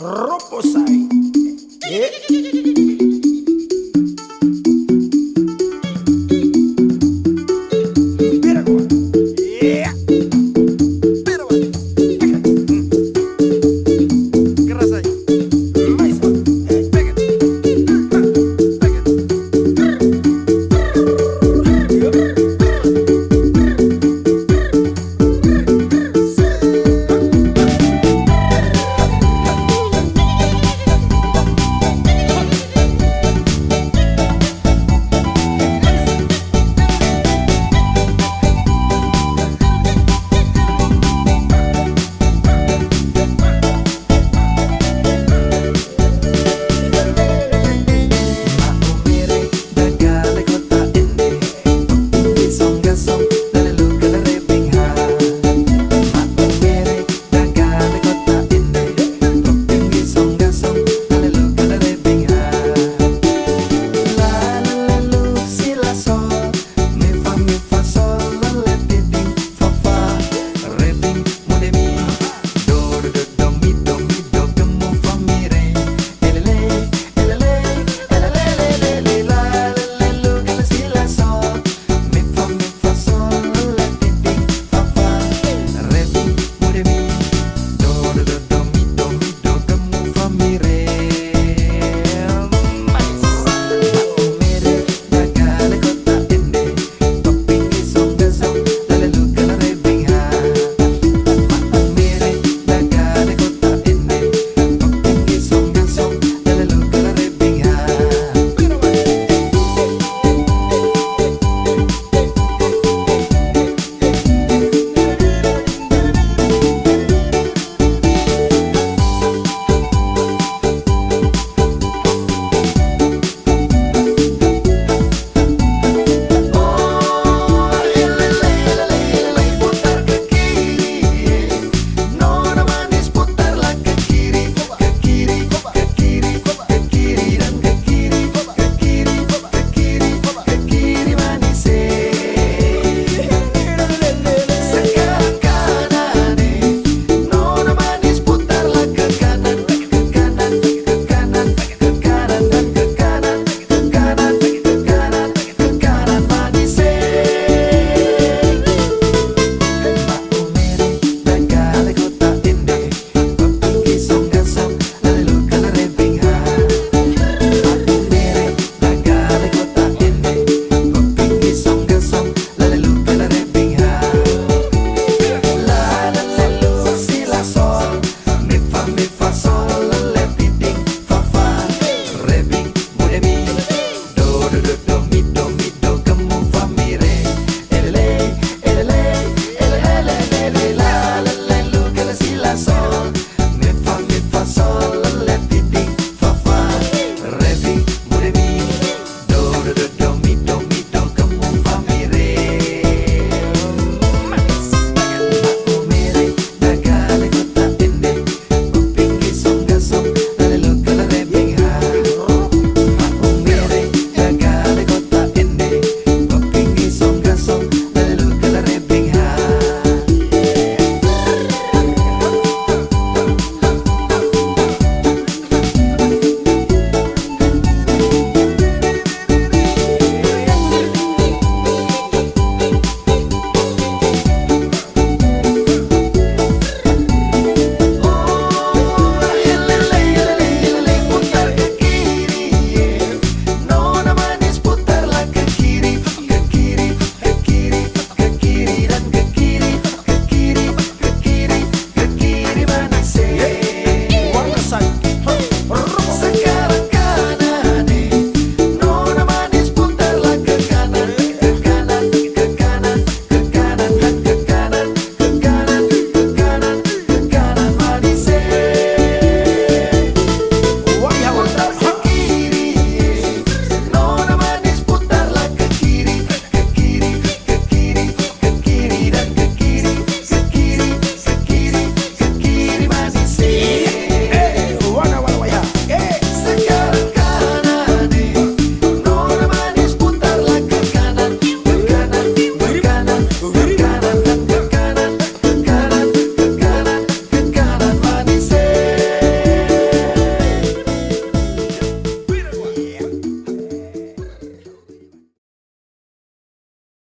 Roposai. Yeah.